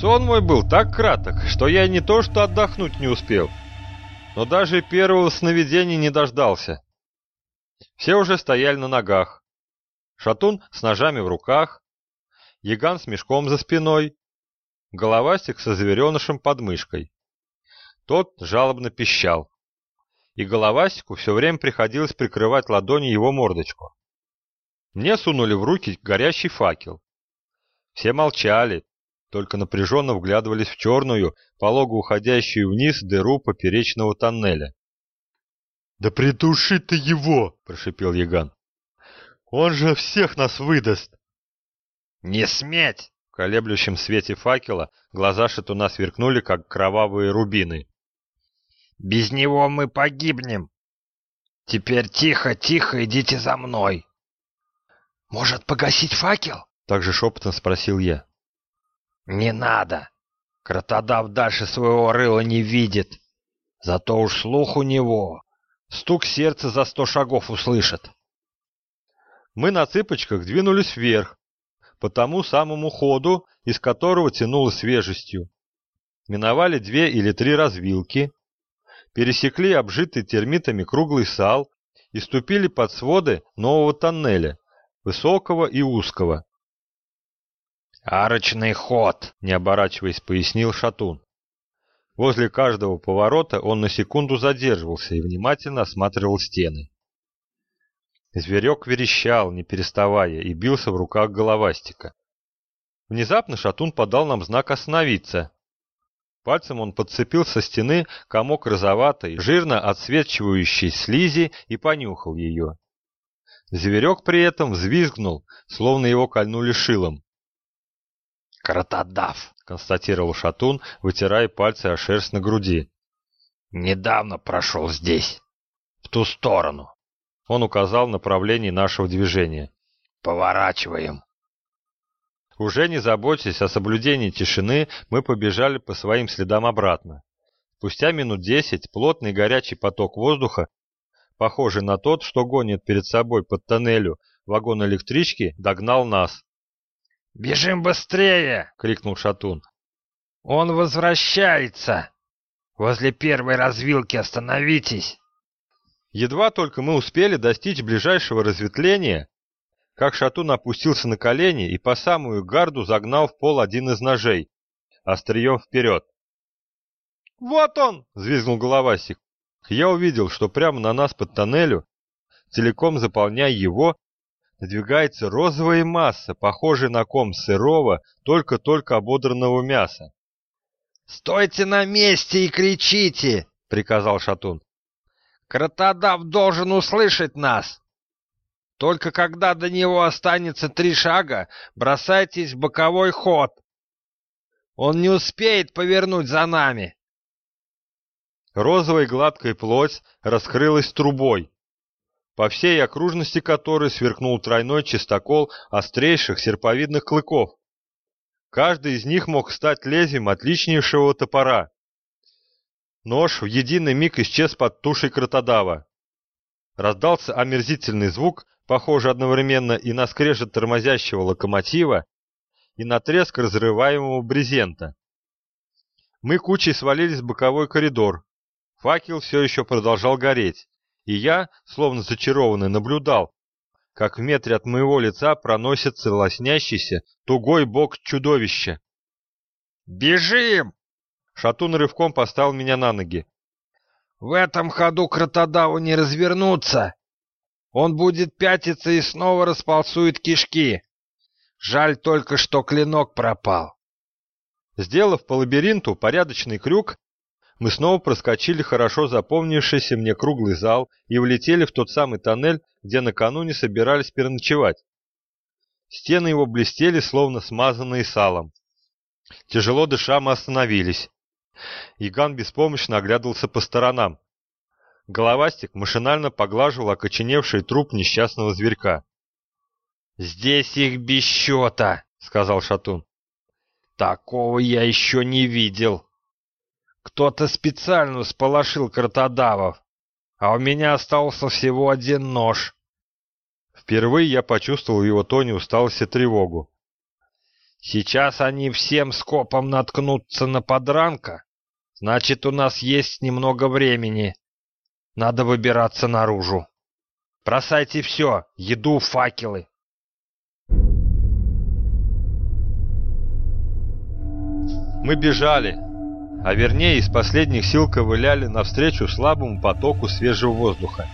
Сон мой был так краток, что я не то что отдохнуть не успел, но даже первого сновидения не дождался. Все уже стояли на ногах. Шатун с ножами в руках, Яган с мешком за спиной, головастик со зверенышем под мышкой. Тот жалобно пищал. И головастику все время приходилось прикрывать ладонью его мордочку. Мне сунули в руки горящий факел. Все молчали, только напряженно вглядывались в черную, полого уходящую вниз дыру поперечного тоннеля. «Да придуши ты его!» – прошипел Яган. «Он же всех нас выдаст!» «Не сметь!» В колеблющем свете факела глаза шатуна сверкнули, как кровавые рубины. «Без него мы погибнем! Теперь тихо, тихо идите за мной!» «Может, погасить факел?» — также шепотом спросил я. «Не надо! Кротодав дальше своего рыла не видит. Зато уж слух у него. Стук сердца за сто шагов услышит». Мы на цыпочках двинулись вверх, по тому самому ходу, из которого тянуло свежестью. Миновали две или три развилки, пересекли обжитый термитами круглый сал и ступили под своды нового тоннеля, высокого и узкого. «Арочный ход!» — не оборачиваясь, пояснил Шатун. Возле каждого поворота он на секунду задерживался и внимательно осматривал стены. Зверек верещал, не переставая, и бился в руках головастика. Внезапно Шатун подал нам знак остановиться. Пальцем он подцепил со стены комок розоватой, жирно отсвечивающей слизи и понюхал ее. Зверек при этом взвизгнул, словно его кольнули шилом. «Кротодав!» — констатировал Шатун, вытирая пальцы о шерсть на груди. «Недавно прошел здесь, в ту сторону». Он указал направление нашего движения. «Поворачиваем». Уже не заботясь о соблюдении тишины, мы побежали по своим следам обратно. Спустя минут десять плотный горячий поток воздуха, похожий на тот, что гонит перед собой под тоннелю вагон электрички, догнал нас. «Бежим быстрее!» — крикнул Шатун. «Он возвращается! Возле первой развилки остановитесь!» Едва только мы успели достичь ближайшего разветвления, как Шатун опустился на колени и по самую гарду загнал в пол один из ножей, острием вперед. «Вот он!» — взвизгнул головасик. Я увидел, что прямо на нас под тоннелю, целиком заполняя его, надвигается розовая масса, похожая на ком сырого, только-только ободранного мяса. «Стойте на месте и кричите!» — приказал Шатун. «Кротодав должен услышать нас! Только когда до него останется три шага, бросайтесь в боковой ход. Он не успеет повернуть за нами!» Розовая гладкая плоть раскрылась трубой, по всей окружности которой сверкнул тройной чистокол острейших серповидных клыков. Каждый из них мог стать лезвием отличнейшего топора. Нож в единый миг исчез под тушей кротодава. Раздался омерзительный звук, похожий одновременно и на скрежет тормозящего локомотива, и на треск разрываемого брезента. Мы кучей свалились в боковой коридор. Факел все еще продолжал гореть и я, словно зачарованный, наблюдал, как в метре от моего лица проносится лоснящийся тугой бок чудовища. «Бежим!» Шатун рывком поставил меня на ноги. «В этом ходу кротодаву не развернуться. Он будет пятиться и снова расползует кишки. Жаль только, что клинок пропал». Сделав по лабиринту порядочный крюк, мы снова проскочили хорошо запомнившийся мне круглый зал и влетели в тот самый тоннель, где накануне собирались переночевать. Стены его блестели, словно смазанные салом. Тяжело дыша мы остановились. Иган беспомощно оглядывался по сторонам. Головастик машинально поглаживал окоченевший труп несчастного зверька. «Здесь их без счета», — сказал Шатун. «Такого я еще не видел». Кто-то специально сполошил кротодавов, а у меня остался всего один нож. Впервые я почувствовал в его тоне усталость и тревогу. Сейчас они всем скопом наткнутся на подранка. Значит, у нас есть немного времени. Надо выбираться наружу. Бросайте все, еду, факелы. Мы бежали, а вернее из последних сил ковыляли навстречу слабому потоку свежего воздуха.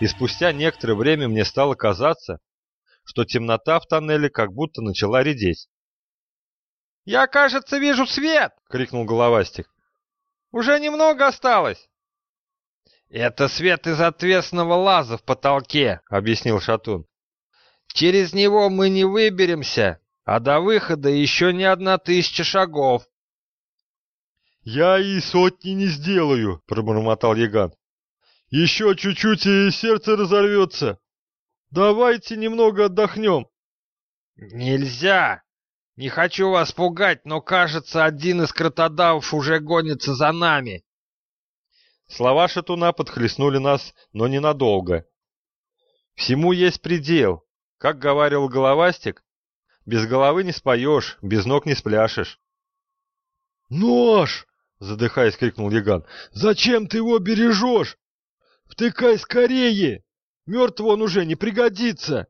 И спустя некоторое время мне стало казаться, что темнота в тоннеле как будто начала редеть. «Я, кажется, вижу свет!» — крикнул Головастик. «Уже немного осталось!» «Это свет из отвесного лаза в потолке», — объяснил Шатун. «Через него мы не выберемся, а до выхода еще не одна тысяча шагов». «Я и сотни не сделаю», — пробормотал Яган. «Еще чуть-чуть, и сердце разорвется. Давайте немного отдохнем». «Нельзя! Не хочу вас пугать, но, кажется, один из кротодавов уже гонится за нами». Слова шатуна подхлестнули нас, но ненадолго. Всему есть предел. Как говорил Головастик, без головы не споешь, без ног не спляшешь. «Нож!» — задыхаясь, крикнул Яган. «Зачем ты его бережешь? Втыкай скорее! Мертвый он уже не пригодится!»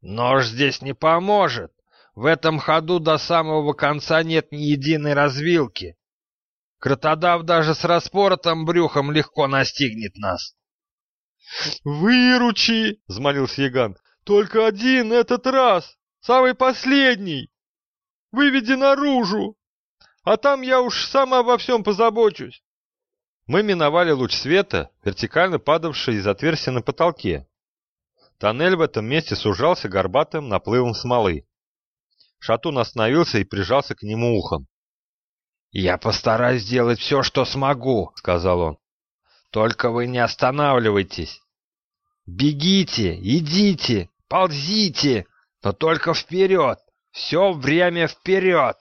«Нож здесь не поможет. В этом ходу до самого конца нет ни единой развилки. Кротодав даже с распоротым брюхом легко настигнет нас. «Выручи!» — взмолился Яган. «Только один этот раз! Самый последний! Выведи наружу! А там я уж сам обо всем позабочусь!» Мы миновали луч света, вертикально падавший из отверстия на потолке. Тоннель в этом месте сужался горбатым наплывом смолы. Шатун остановился и прижался к нему ухом. «Я постараюсь сделать все, что смогу», — сказал он. «Только вы не останавливайтесь. Бегите, идите, ползите, но только вперед, все время вперед!»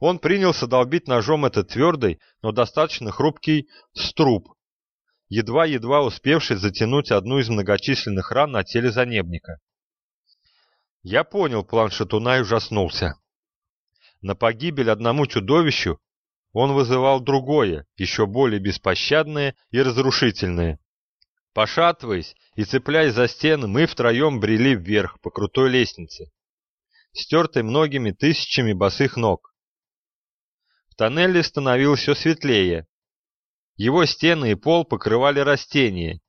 Он принялся долбить ножом этот твердый, но достаточно хрупкий струб, едва-едва успевший затянуть одну из многочисленных ран на теле занебника. Я понял план шатуна и ужаснулся. На погибель одному чудовищу он вызывал другое, еще более беспощадное и разрушительное. Пошатываясь и цепляясь за стены, мы втроем брели вверх по крутой лестнице, стертой многими тысячами босых ног. Тоннеле становилось все светлее. Его стены и пол покрывали растения.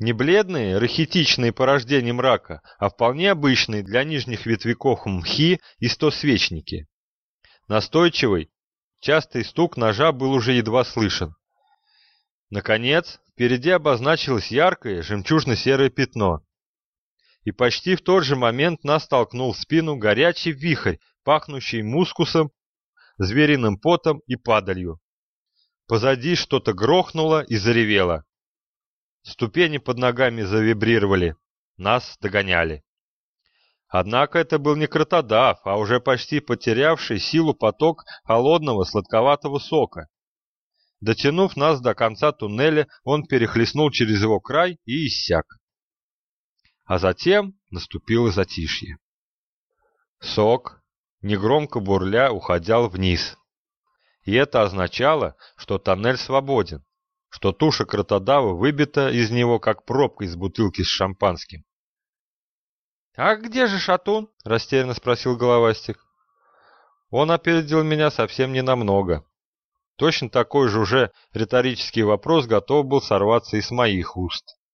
Не бледные, рахитичные порождения мрака, а вполне обычные для нижних ветвяков мхи и стосвечники. Настойчивый, частый стук ножа был уже едва слышен. Наконец, впереди обозначилось яркое жемчужно-серое пятно. И почти в тот же момент нас толкнул в спину горячий вихрь, пахнущий мускусом, звериным потом и падалью. Позади что-то грохнуло и заревело. Ступени под ногами завибрировали. Нас догоняли. Однако это был не кротодав, а уже почти потерявший силу поток холодного сладковатого сока. Дотянув нас до конца туннеля, он перехлестнул через его край и иссяк. А затем наступило затишье. Сок, негромко бурля, уходил вниз. И это означало, что тоннель свободен, что туша кротодава выбита из него, как пробка из бутылки с шампанским. «А где же Шатун?» — растерянно спросил Головастик. Он опередил меня совсем ненамного. Точно такой же уже риторический вопрос готов был сорваться из моих уст.